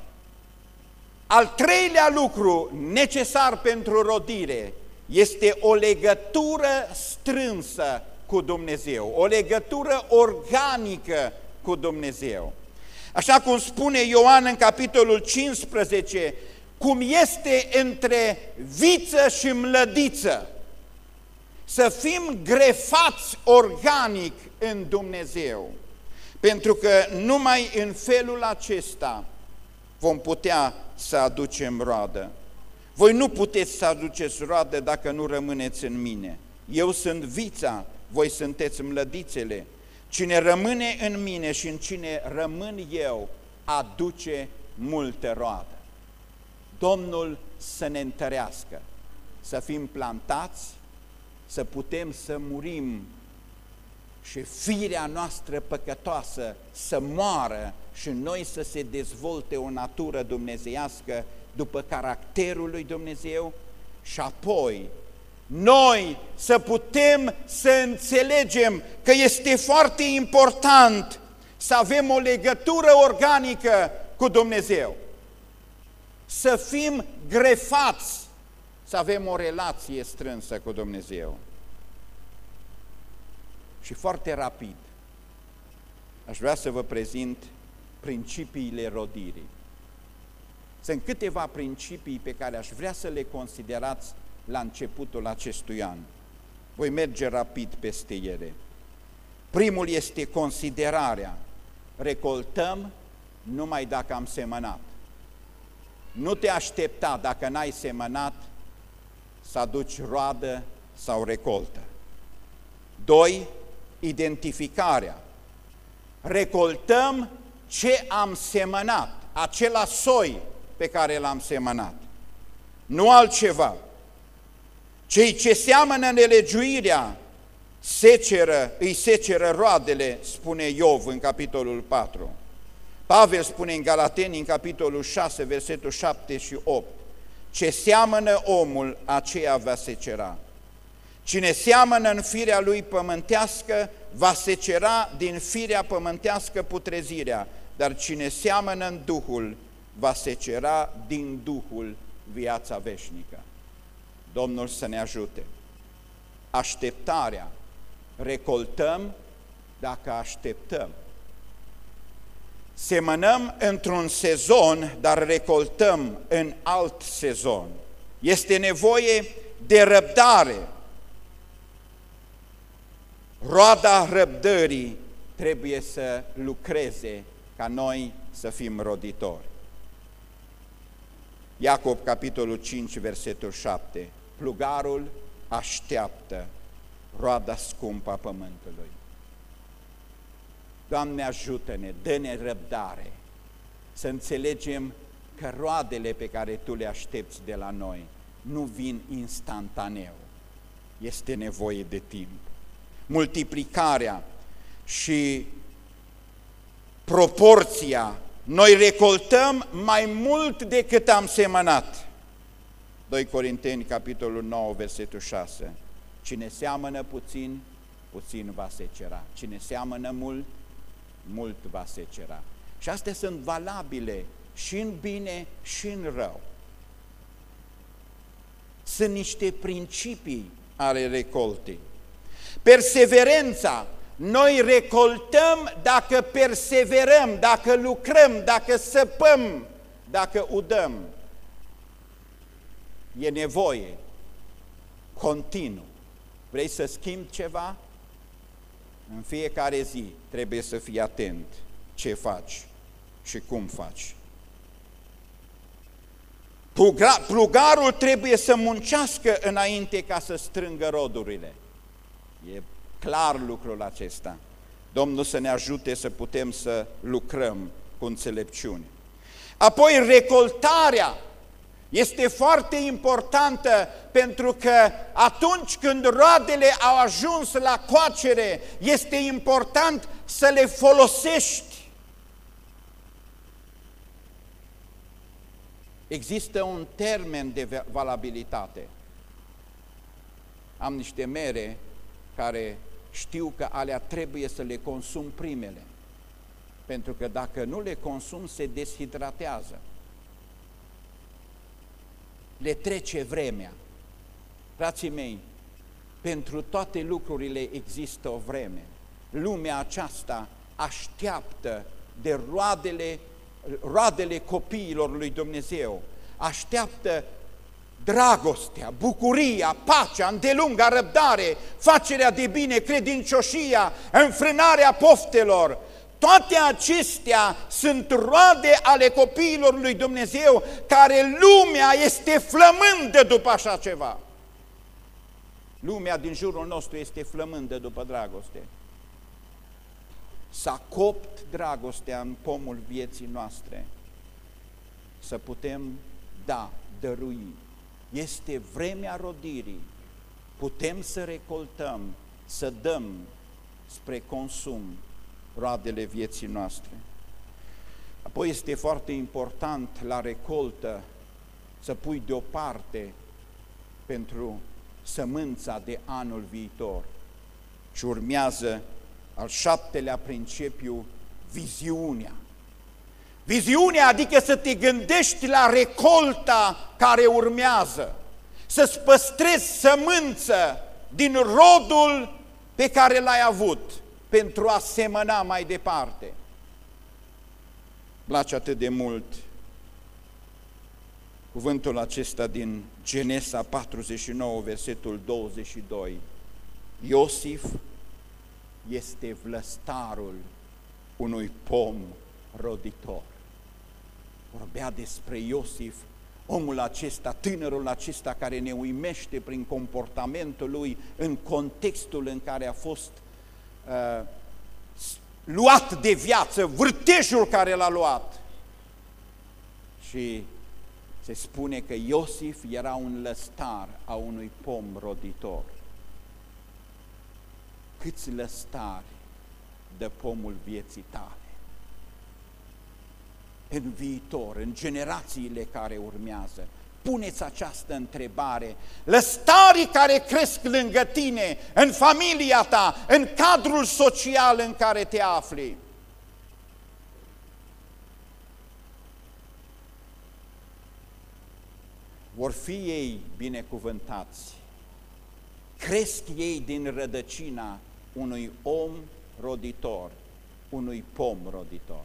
al treilea lucru necesar pentru rodire este o legătură strânsă cu Dumnezeu, o legătură organică cu Dumnezeu. Așa cum spune Ioan în capitolul 15, cum este între viță și mlădiță, să fim grefați organic în Dumnezeu, pentru că numai în felul acesta vom putea să aducem roadă. Voi nu puteți să aduceți roadă dacă nu rămâneți în mine. Eu sunt vița, voi sunteți mlădițele. Cine rămâne în mine și în cine rămân eu, aduce multe roadă. Domnul să ne întărească, să fim plantați, să putem să murim și firea noastră păcătoasă să moară și noi să se dezvolte o natură dumnezeiască după caracterul lui Dumnezeu și apoi noi să putem să înțelegem că este foarte important să avem o legătură organică cu Dumnezeu, să fim grefați, să avem o relație strânsă cu Dumnezeu. Și foarte rapid, aș vrea să vă prezint principiile rodirii. Sunt câteva principii pe care aș vrea să le considerați la începutul acestui an. Voi merge rapid peste ele. Primul este considerarea. Recoltăm numai dacă am semănat. Nu te aștepta dacă n-ai semănat să aduci roadă sau recoltă. Doi, identificarea. Recoltăm ce am semănat, acela soi pe care l-am semănat. Nu altceva. Cei ce seamănă nelegiuirea seceră, îi seceră roadele, spune Iov în capitolul 4. Pavel spune în Galateni, în capitolul 6, versetul 7 și 8, ce seamănă omul, aceea va secera. Cine seamănă în firea lui pământească, va secera din firea pământească putrezirea, dar cine seamănă în Duhul, va secera din Duhul viața veșnică. Domnul să ne ajute. Așteptarea. Recoltăm dacă așteptăm. Semănăm într-un sezon, dar recoltăm în alt sezon. Este nevoie de răbdare. Roada răbdării trebuie să lucreze ca noi să fim roditori. Iacob, capitolul 5, versetul 7. Plugarul așteaptă roada scumpă a pământului. Doamne ajută-ne, dă-ne răbdare, să înțelegem că roadele pe care Tu le aștepți de la noi nu vin instantaneu, este nevoie de timp. Multiplicarea și proporția, noi recoltăm mai mult decât am semănat. 2 Corinteni, capitolul 9, versetul 6. Cine seamănă puțin, puțin va secera. Cine seamănă mult, mult va secera. Și astea sunt valabile și în bine și în rău. Sunt niște principii ale recoltei. Perseverența. Noi recoltăm dacă perseverăm, dacă lucrăm, dacă săpăm, dacă udăm. E nevoie continuu. Vrei să schimbi ceva? În fiecare zi trebuie să fii atent ce faci și cum faci. Plugarul trebuie să muncească înainte ca să strângă rodurile. E clar lucrul acesta. Domnul să ne ajute să putem să lucrăm cu înțelepciune. Apoi recoltarea este foarte importantă pentru că atunci când roadele au ajuns la coacere, este important să le folosești. Există un termen de valabilitate. Am niște mere care știu că alea trebuie să le consum primele. Pentru că dacă nu le consum, se deshidratează. Le trece vremea. Frații mei, pentru toate lucrurile există o vreme. Lumea aceasta așteaptă de roadele, roadele copiilor lui Dumnezeu, așteaptă dragostea, bucuria, pacea, îndelunga răbdare, facerea de bine, credincioșia, înfrânarea poftelor, toate acestea sunt roade ale copiilor lui Dumnezeu care lumea este flămândă după așa ceva. Lumea din jurul nostru este flămândă după dragoste. S-a copt dragostea în pomul vieții noastre. Să putem da, dărui. Este vremea rodirii. Putem să recoltăm, să dăm spre consum roadele vieții noastre. Apoi este foarte important la recoltă să pui deoparte pentru sămânța de anul viitor. Și urmează al șaptelea principiu, viziunea. Viziunea adică să te gândești la recolta care urmează, să-ți păstrezi sămânță din rodul pe care l-ai avut pentru a semăna mai departe. Place atât de mult cuvântul acesta din Genesa 49, versetul 22. Iosif este vlăstarul unui pom roditor. Vorbea despre Iosif, omul acesta, tânărul acesta care ne uimește prin comportamentul lui în contextul în care a fost uh, luat de viață, vârtejul care l-a luat. Și se spune că Iosif era un lăstar a unui pom roditor. Câți lăstari de pomul vieții tale? În viitor, în generațiile care urmează, puneți această întrebare. Lăstarii care cresc lângă tine, în familia ta, în cadrul social în care te afli. Vor fi ei binecuvântați. Cresc ei din rădăcina unui om roditor, unui pom roditor.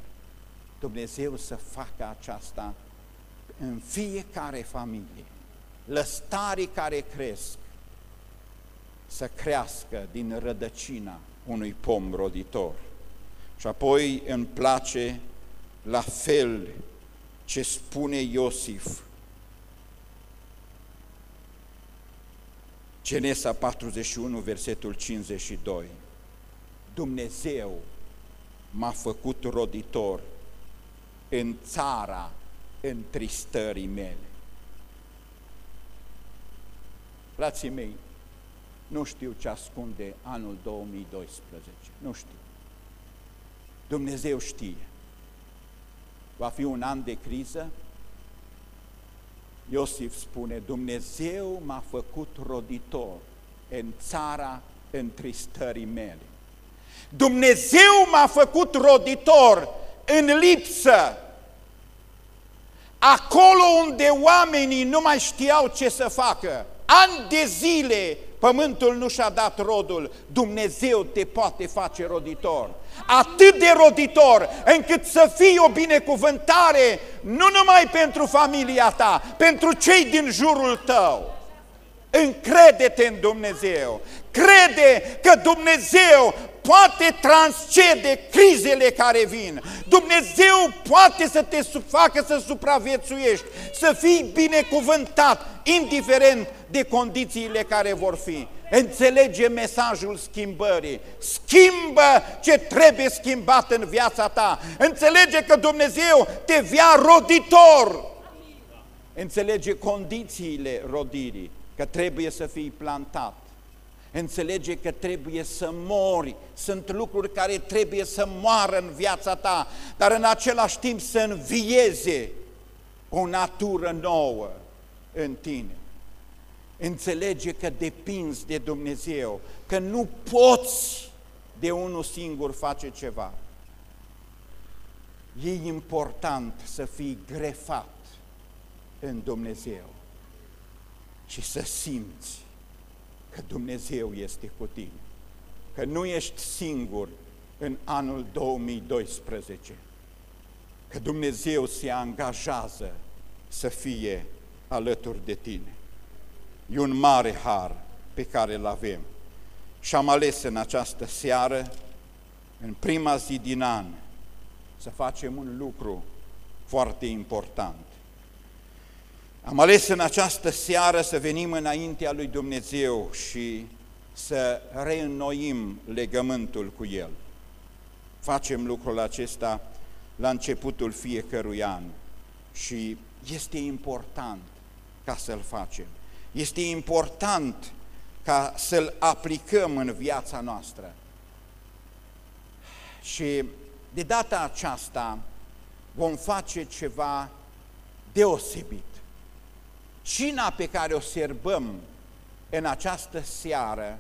Dumnezeu să facă aceasta în fiecare familie, lăstarii care cresc, să crească din rădăcina unui pom roditor. Și apoi îmi place la fel ce spune Iosif. Genesa 41, versetul 52. Dumnezeu m-a făcut roditor în țara întristării mele. Frații mei, nu știu ce ascunde anul 2012, nu știu. Dumnezeu știe. Va fi un an de criză? Iosif spune, Dumnezeu m-a făcut roditor în țara întristării mele. Dumnezeu m-a făcut roditor în lipsă, acolo unde oamenii nu mai știau ce să facă. Ani de zile pământul nu și-a dat rodul, Dumnezeu te poate face roditor. Atât de roditor încât să fii o binecuvântare nu numai pentru familia ta, pentru cei din jurul tău. Încrede-te în Dumnezeu, crede că Dumnezeu poate transcede crizele care vin. Dumnezeu poate să te facă să supraviețuiești, să fii binecuvântat, indiferent de condițiile care vor fi. Înțelege mesajul schimbării. Schimbă ce trebuie schimbat în viața ta. Înțelege că Dumnezeu te via roditor. Înțelege condițiile rodirii, că trebuie să fii plantat Înțelege că trebuie să mori, sunt lucruri care trebuie să moară în viața ta, dar în același timp să învieze o natură nouă în tine. Înțelege că depinzi de Dumnezeu, că nu poți de unul singur face ceva. E important să fii grefat în Dumnezeu și să simți că Dumnezeu este cu tine, că nu ești singur în anul 2012, că Dumnezeu se angajează să fie alături de tine. E un mare har pe care îl avem și am ales în această seară, în prima zi din an, să facem un lucru foarte important. Am ales în această seară să venim înaintea lui Dumnezeu și să reînnoim legământul cu El. Facem lucrul acesta la începutul fiecărui an și este important ca să-l facem. Este important ca să-l aplicăm în viața noastră. Și de data aceasta vom face ceva deosebit. Cina pe care o serbăm în această seară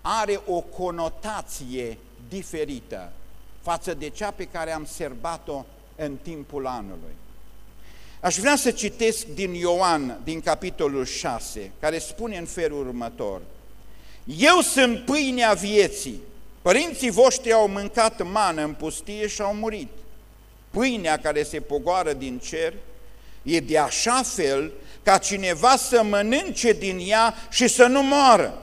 are o conotație diferită față de cea pe care am serbat-o în timpul anului. Aș vrea să citesc din Ioan, din capitolul 6, care spune în felul următor, Eu sunt pâinea vieții, părinții voștri au mâncat mană în pustie și au murit. Pâinea care se pogoară din cer e de așa fel ca cineva să mănânce din ea și să nu moară.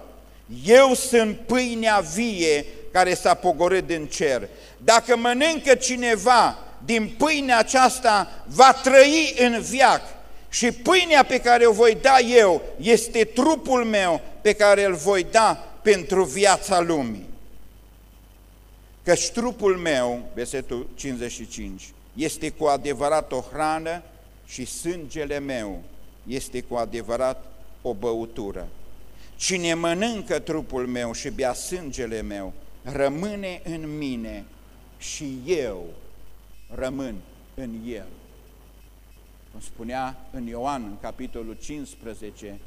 Eu sunt pâinea vie care s-a pogorât din cer. Dacă mănâncă cineva din pâinea aceasta, va trăi în viac. Și pâinea pe care o voi da eu este trupul meu pe care îl voi da pentru viața lumii. Căci trupul meu, versetul 55, este cu adevărat o hrană și sângele meu este cu adevărat o băutură. Cine mănâncă trupul meu și bea sângele meu, rămâne în mine și eu rămân în el. Cum spunea în Ioan, în capitolul 15,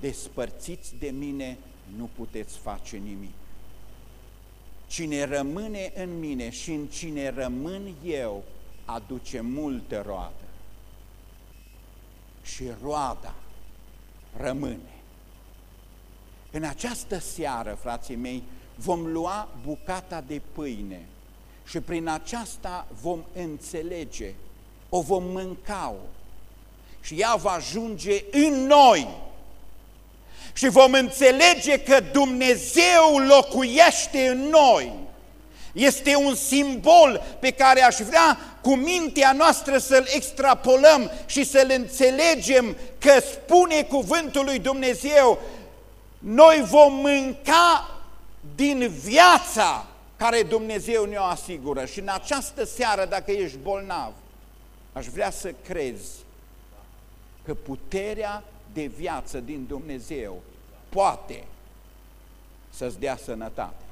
despărțiți de mine, nu puteți face nimic. Cine rămâne în mine și în cine rămân eu, aduce multe roade și roada rămâne. În această seară, frații mei, vom lua bucata de pâine și prin aceasta vom înțelege, o vom mânca -o, și ea va ajunge în noi și vom înțelege că Dumnezeu locuiește în noi este un simbol pe care aș vrea cu mintea noastră să-l extrapolăm și să-l înțelegem că spune cuvântul lui Dumnezeu, noi vom mânca din viața care Dumnezeu ne-o asigură. Și în această seară, dacă ești bolnav, aș vrea să crezi că puterea de viață din Dumnezeu poate să-ți dea sănătate.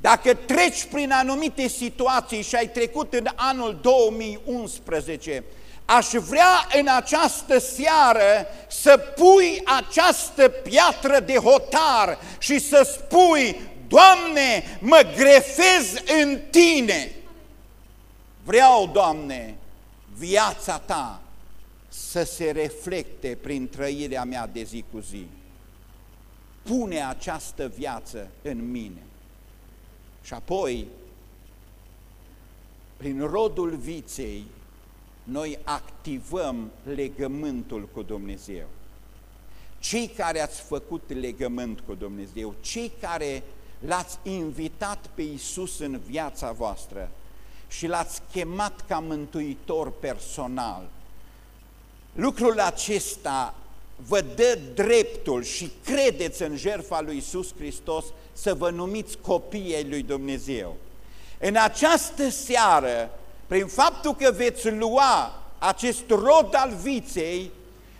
Dacă treci prin anumite situații și ai trecut în anul 2011, aș vrea în această seară să pui această piatră de hotar și să spui, Doamne, mă grefez în Tine. Vreau, Doamne, viața Ta să se reflecte prin trăirea mea de zi cu zi. Pune această viață în mine. Și apoi, prin rodul viței, noi activăm legământul cu Dumnezeu. Cei care ați făcut legământ cu Dumnezeu, cei care l-ați invitat pe Iisus în viața voastră și l-ați chemat ca mântuitor personal, lucrul acesta vă dă dreptul și credeți în jertfa lui Iisus Hristos să vă numiți copiii lui Dumnezeu. În această seară, prin faptul că veți lua acest rod al viței,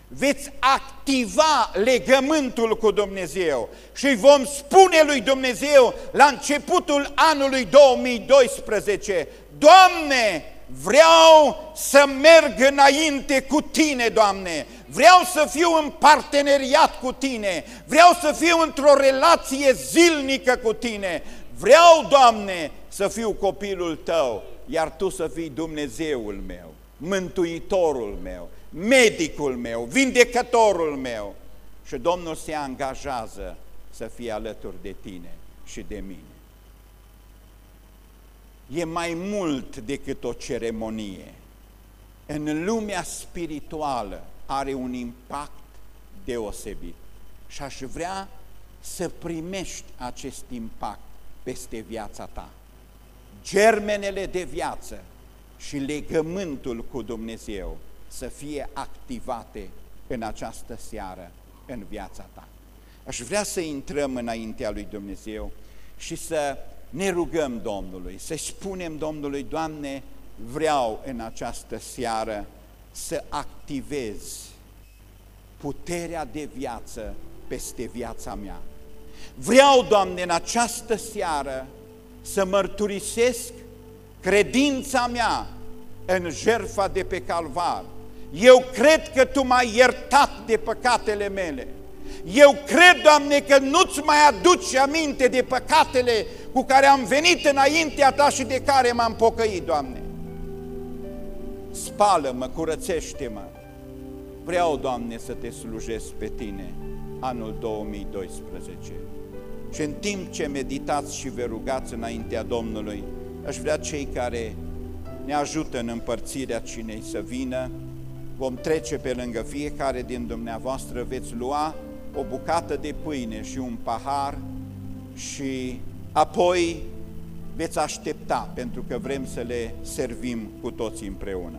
veți activa legământul cu Dumnezeu și vom spune lui Dumnezeu la începutul anului 2012, Doamne, vreau să merg înainte cu Tine, Doamne, vreau să fiu în parteneriat cu Tine, vreau să fiu într-o relație zilnică cu Tine, vreau, Doamne, să fiu copilul Tău, iar Tu să fii Dumnezeul meu, Mântuitorul meu, medicul meu, vindecătorul meu. Și Domnul se angajează să fie alături de tine și de mine. E mai mult decât o ceremonie. În lumea spirituală are un impact deosebit. Și aș vrea să primești acest impact peste viața ta. Germenele de viață și legământul cu Dumnezeu să fie activate în această seară în viața ta. Aș vrea să intrăm înaintea lui Dumnezeu și să ne rugăm Domnului, să spunem Domnului, Doamne, vreau în această seară să activez puterea de viață peste viața mea. Vreau, Doamne, în această seară să mărturisesc credința mea în jertfa de pe calvar, eu cred că Tu m-ai iertat de păcatele mele. Eu cred, Doamne, că nu-ți mai aduci aminte de păcatele cu care am venit înaintea Ta și de care m-am pocăit, Doamne. Spală-mă, curățește-mă. Vreau, Doamne, să Te slujesc pe Tine anul 2012. Și în timp ce meditați și vă rugați înaintea Domnului, aș vrea cei care ne ajută în împărțirea cinei să vină, vom trece pe lângă fiecare din dumneavoastră, veți lua o bucată de pâine și un pahar și apoi veți aștepta pentru că vrem să le servim cu toții împreună.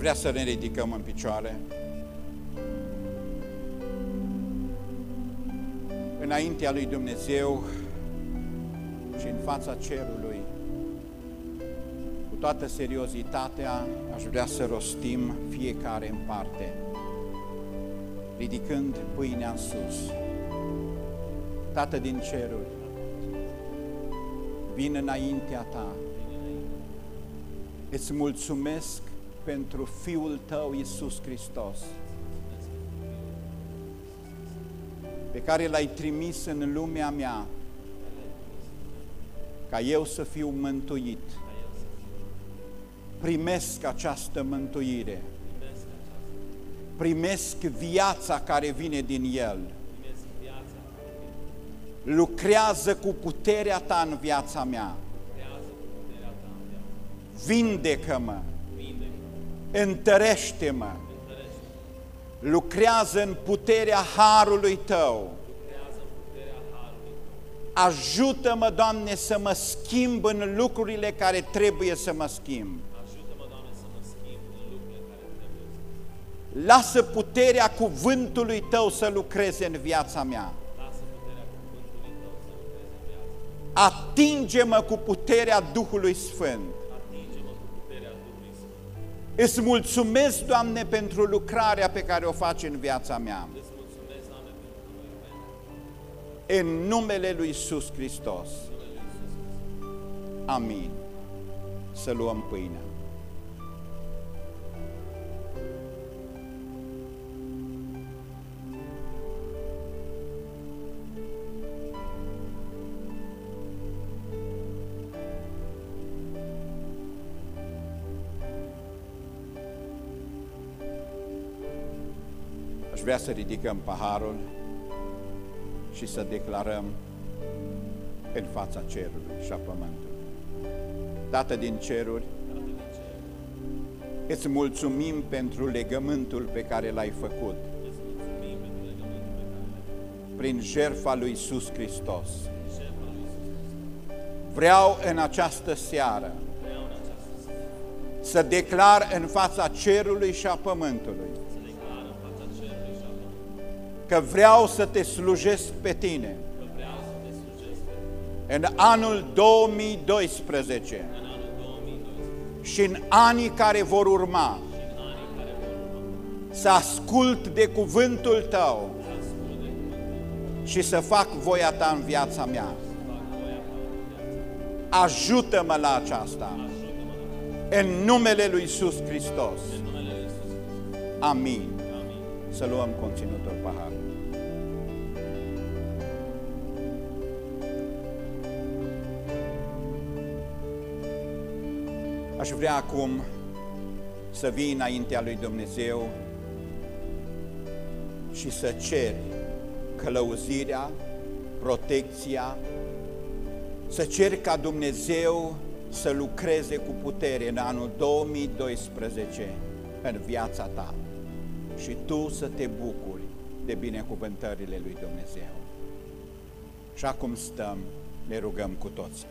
Vrea să ne ridicăm în picioare. Înaintea lui Dumnezeu și în fața cerului, cu toată seriozitatea, aș vrea să rostim fiecare în parte, ridicând pâinea în sus. Tată din ceruri, vin înaintea Ta. Îți mulțumesc pentru Fiul Tău, Iisus Hristos, pe care L-ai trimis în lumea mea, ca eu să fiu mântuit. Primesc această mântuire. Primesc viața care vine din El. Lucrează cu puterea Ta în viața mea. Vindecă-mă. Întărește-mă. Lucrează în puterea Harului Tău. Ajută-mă, Doamne, să mă schimb în lucrurile care trebuie să mă schimb. Lasă puterea cuvântului Tău să lucreze în viața mea. Atinge-mă cu puterea Duhului Sfânt. Îți mulțumesc, Doamne, pentru lucrarea pe care o faci în viața mea. În numele Lui Iisus Hristos. Amin. Să luăm pâinea. Vrea să ridicăm paharul și să declarăm în fața cerului și a pământului. Tată din ceruri, îți mulțumim pentru legământul pe care l-ai făcut prin jertfa lui Iisus Hristos. Vreau în această seară să declar în fața cerului și a pământului că vreau să te slujesc pe tine în anul 2012 și în anii care vor urma să ascult de cuvântul tău și să fac voia ta în viața mea. Ajută-mă la aceasta în numele lui Iisus Hristos. Amin. Să luăm conținutul paharului. Aș vrea acum să vii înaintea lui Dumnezeu și să ceri călăuzirea, protecția, să ceri ca Dumnezeu să lucreze cu putere în anul 2012 în viața ta și tu să te bucuri de binecuvântările lui Dumnezeu. Și acum stăm, ne rugăm cu toții.